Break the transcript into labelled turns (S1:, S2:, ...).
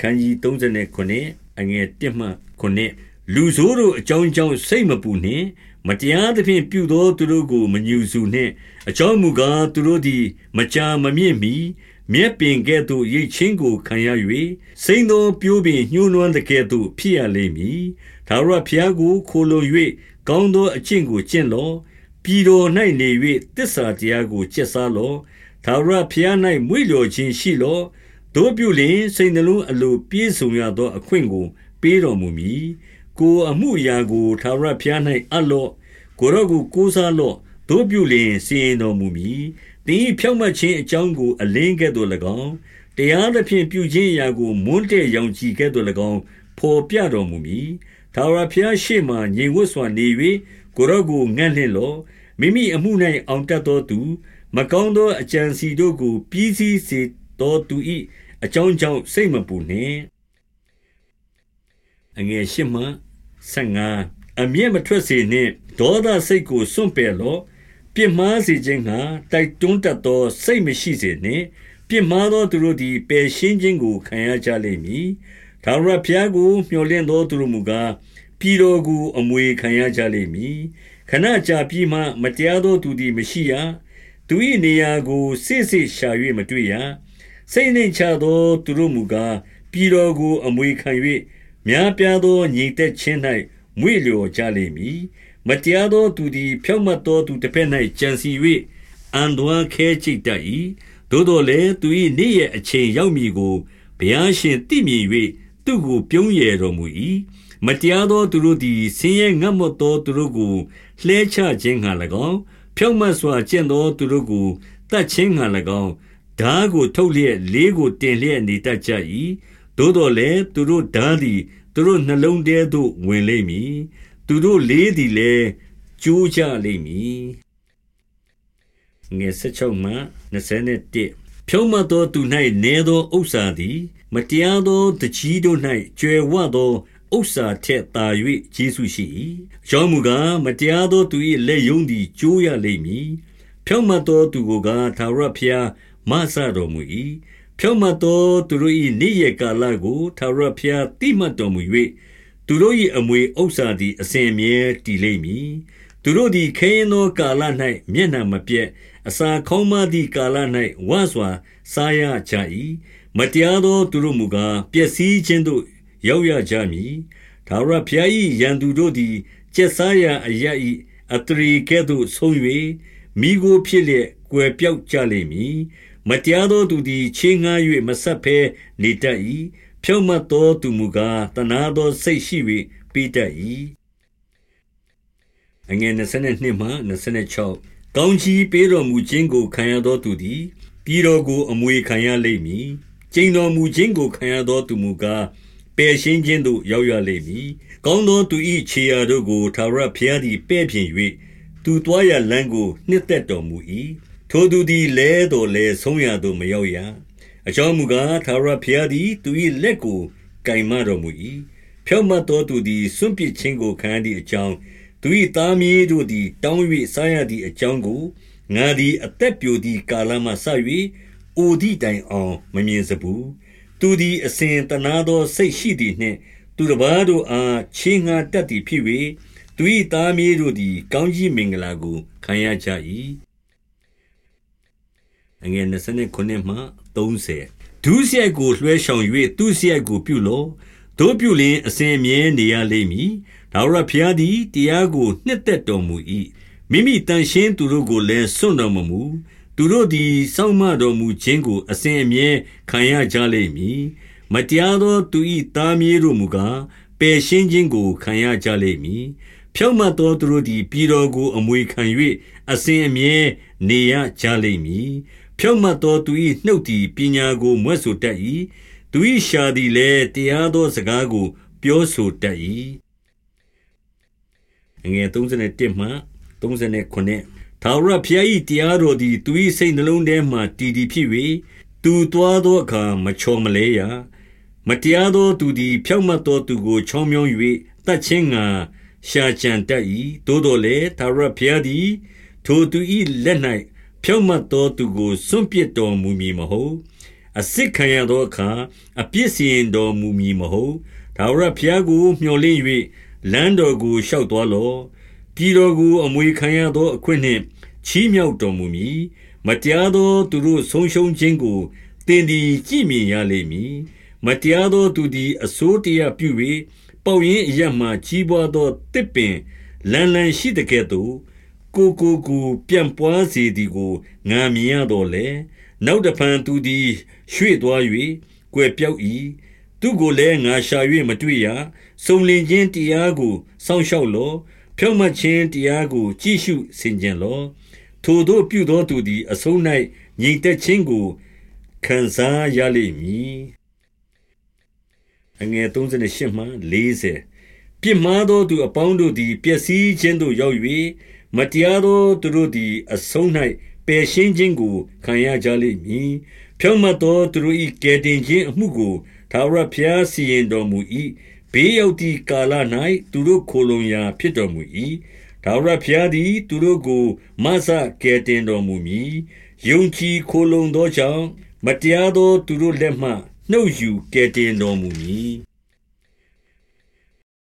S1: ခန်းကြီး39အငယ်1မှ9လူဆိုးတို့အကြောင်းကြောင့်စိတ်မပူနှင့်မတရားသဖြင့်ပြုသောသူတို့ကိုမညူစုနှင့်အကြောင်းမူကားသူတို့သည်မကြာမမြင့်မီမြက်ပင်ကဲ့သို့ရိတ်ချင်းကိုခံရ၍စိမ့်သောပြိုးပင်ညှိုးနွမ်းတဲ့ကဲ့သို့ဖြစ်ရလိမ့်မည်။ဒါဝရဖျားကိုခိုလုံ၍ကောင်းသောအကျင့်ကိုကျင့်လော့။ပြည်တော်၌နေ၍တစ္ဆာတရားကိုကျက်စားလော့။ဒါဝရဖျား၌မွေ့လျော်ခြင်းရှိလော့။ တို့ပြုလျင်စိတ်နှလုံးအလိုပြည့်စုံရသောအခွင့်ကို ပေးတော်မူမည်။ကိုအမှုရာကိုဒါဝရဖျား၌အပ်လော့။ကိုရောကိုကိုးစားလော့။တို့ပြုလျင်စီရင်တော်မူမည်သင်၏ဖြောင့်မတ်ခြင်းအကြောင်းကိုအလင်းကဲ့သို့၎င်း၊တရားသဖြင့်ပြုခြင်းအရာကိုမွန်းတည့်ရောင်ခြည်ကဲ့သို့၎င်းဘော်ပြတော်မူမည်။ထာဝရဘုရားရှေ့မှာငြိမ်ဝပ်စွာနေ၍ကိုယ်တော်ကိုငံ့လင့်လော့။မိမိအမှု၌အောင်တတ်သောသူ၊မကောင်းသောအကြံအစည်တို့ကိုပြီးစီးစေ သောသူ၏အကြောင်းကြောင့်စိတ်မပူနှင့်။8အမျက်မထွက်စေနှင့်။ဒေါသစိတ်ကိုစွန့်ပယ်လော့ပြစ်မှားစေခြင်းငှါတိုက်တွန်းတတ်သောစိတ်မရှိစေနှင့်။ပြစ်မှားသောသူတို့သည်ပယ်ရှင်းခြင်းကိုခံရကြလိမ့်မည်။ထာဝရဘုရားကိုမြော်လင့်သောသူတို့မူကား၊ပြည်တော်ကိုအမွေခံရကြလိမ့်မည်။ခဏကြာပြီးမှမတရားသောသူသည်မရှိရ။သူ၏နေရာကိုစေ့စေ့ရှာ၍မတွေ့ရ။ စိတ်နှိမ့်ချသောသူတို့မူကား၊ပြည်တော်ကို အမွေခံ၍များပြားသောငြိမ်သက်ခြင်း၌မွေ့လျော်ကြလိမ့်မည်မတရားသောသူသည် ဖြောင့်မတ်သောသူတစ်ဖက်၌ကြံစီ၍အံသွားခဲချိတ်တတ်၏သို့တော်လည်းသူ၏နေ့ရဲ့အချိန်ရောက်မည်ကိုဘုရားရှင်သိမြင်၍သူ့ကိုပြုံးရယ်တော်မူ၏မတရားသောသူတို့သည်ဆင်းရဲငတ်မွတ်သောသူတို့ကိုလှဲချခြင်းငှာ၎င်းဖြောင့်မတ်စွာကျင့်သောသူတို့ကိုတတ်ခြင်းငှာ၎င်း ဓာကိုထုတ်လျက်လေးကိုတင်လျက်နေတတ်ကြ၏သို့တော်လည်းသူတို့ဓာသည်သူတို့နှလုံးထဲသို့ဝင်လိမ့်မည်သူတို့လေးသည်လည်းကျိုးကြလိမ့်မည်ငယ်16မှ21ဖြုံးမသောသူ၌နေသောဥစ္စာသည် မတရားသောတကြီးတို့၌ကျွယ်ဝသောဥစ္စာထက်သာ၍ကျေးဇူးရှိ၏။ရောမူကားမတရားသောသူ၏လက်ယုံသည်ကျိုးရလိမ့်မည်။ဖြောင့်မတ်သောသူကိုကားသာရဖျား မဆတော်မူ၏။ဖြောင့်မတ်သောသူတို့၏နေ့ရက်ကာလကိုသာရဖျားတိမှတ်တော်မူ၍သူတို့၏အမွေဥစ္စာသည်အစဉ်အမြဲတည်လိမ့်မည်။သူတို့သည်ခဲရင်သောကာလ၌မျက်နှာမပြတ်အစာခေါင်းမသည့်ကာလ၌ဝါစွာစားရကြ၏။မတရားသောသူတို့မူကားပျက်စီးခြင်းသို့ရောက်ရကြမည်။ဒါဝရဖျား၏ရန်သူတို့သည်ကျက်စားရာအရ၏အတရီကဲ့သို့ဆုံး၍မိကိုဖြစ်လျက်ကွယ်ပြောက်ကြလိမ့်မည်။ မတရားသောသူသည် ချင်းငှား၍မဆက်ဖဲနေတတ်၏ဖြောင့်မတ်သောသူမူကားတနာသောစိတ်ရှိ၍ပေးတတ်၏အငယ်22မှ26ကောင်းချီးပေးတော်မူခြင်းကို ခံရသောသူသည် ပြည်တော်ကို အမွေခံရလိမ့်မည် ကျင့်တော်မူခြင်းကို ခံရသောသူမူကား ပယ်ရှင်းခြင်းသို့ ရောက်ရလိမ့်မည် ကောင်းသောသူ၏ခြေရာတို့ကိုသာရဖျားသည် ပဲ့ပြင်၍သူတွားရလမ်းကို နှစ်သက်တော်မူ၏ ထိုသူသည်လဲတော်လဲဆုံးရသို့မရောက်ရအကြောင်းမူကားသာရဖျားသည်သူ၏လက်ကိုကင်မတော်မူ၏ဖြောင့်မတ်သောသူသည်စွန့်ပစ်ခြင်းကိုခံရသည့်အကြောင်းသူ၏သားမြေးတို့သည်တောင်း၍စားရသည့်အကြောင်းကိုငါသည်အသက်ပြိုသည့်ကာလမှစ၍အိုသည့်တိုင်အောင်မမြင်စဘူးသူသည်အစဉ်တနာသောစိတ်ရှိသည်နှင့် သူတစ်ပါးတို့အားချင်းငါတတ်သည်ဖြစ်၍သူ၏သားမြေးတို့သည်ကောင်းကြီးမင်္ဂလာကိုခံရကြ၏ အငယ်29မှ30ဒုစရိုက်ကိုလွှဲဆောင်၍သူစရိုက်ကိုပြုလောတို့ပြုလင်အစဉ်အမြဲနေရလိမ့်မည်ဒါဝရဖျားသည်တရားကိုနှစ်သက်တော်မူ၏မိမိတန်ရှင်းသူတို့ကိုလည်းစွန့်တော်မမူသူတို့သည်စောင့်မတော်မူခြင်းကိုအစဉ်အမြဲခံရကြလိမ့်မည်မတရားသောသူ၏သားမြေးတို့မူကားပယ်ရှင်းခြင်းကိုခံရကြလိမ့်မည်ဖြောင့်မတ်သောသူတို့သည်ပြည်တော်ကိုအမွေခံ၍အစဉ်အမြဲနေရကြလိမ့်မည် ဖြောင့်မတ်သောသူ၏နှုတ်သည်ပညာကိုမွဲ့ဆိုတတ်၏သူ၏ရှာသည်လည်းတရားသောစကားကို ပြောဆိုတတ်၏အငယ်31မှ39ထာဝရဘုရား၏တရားတော်သည်သူ၏စိတ်နှလုံးထဲမှတည်တည်ဖြစ်၍သူသွားသောအခါမချော်မလဲရမတရားသောသူသည်ဖြောင့်မတ်သောသူကိုချောင်းမြောင်း၍တတ်ခြင်းငါရှာကြံတတ်၏သို့တော်လည်းထာဝရဘုရားသည် ထိုသူ၏လက်၌ ဖြောင့်မတ်သောသူကိုစွန့်ပစ်တော်မူမည်မဟုတ်အစစ်ခံရသောအခါအပြစ်စီရင်တော်မူမည်မဟုတ်ဒါဝရဘုရားကိုမျှော်လင့်၍လမ်းတော်ကိုရှောက်သွားလော့ပြည်တော်ကိုအမွေခံရသောအခွင့်နှင့်ချီးမြှောက်တော်မူမည်မတရားသောသူတို့ဆုံးရှုံးခြင်းကိုတင်ဒီကြည်မြင်ရလိမ့်မည်မတရားသောသူသည်အစိုးတရားပြု၍ပေါရင်အရမှကြီးပွားသောတစ်ပင်လန်းလန်းရှိတဲ့ကဲ့သို့ ကိုကိုကိုပြန့်ပွားစေသည်ကိုငာမြင်ရတော်လေနောက်တဖန်သူသည်ရွှေ့သွား၍ကွယ်ပြောက်၏သူကိုလည်းငါရှာ၍မတွေ့ရစုံလင်ခြင်းတရားကိုစောင့်ရှောက်လောဖြောင့်မတ်ခြင်းတရားကို ကြည့်ရှုဆင်ခြင်လော ထိုတို့ပြုသောသူသည် အဆုံး၌ငြိမ်သက်ခြင်းကိုခံစားရလိမ့်မည်အငယ်38မှ40ပြစ်မှားသောသူအပေါင်းတို့သည်ပျက်စီးခြင်းသို့ရောက်၍ မတရားသောသူတို့သည် အဆုံး၌ပယ်ရှင်းခြင်းကို ခံရကြလိမ့်မည် ဖြောင့်မတ်သောသူတို့၏ကယ်တင်ခြင်းအမှုကိုသာဝရဘုရားစီရင်တော်မူ၏ဘေးရောက်သည့်ကာလ၌သူတို့ခိုလုံရာ ဖြစ်တော်မူ၏ထာဝရဘုရားသည် သူတို့ကိုမဆကယ်တင်တော်မူမည် ယုံကြည်ခိုလုံသောကြောင့် မတရားသောသူတို့လက်မှ နှုတ်ယူကယ်တင်တော်မူမည်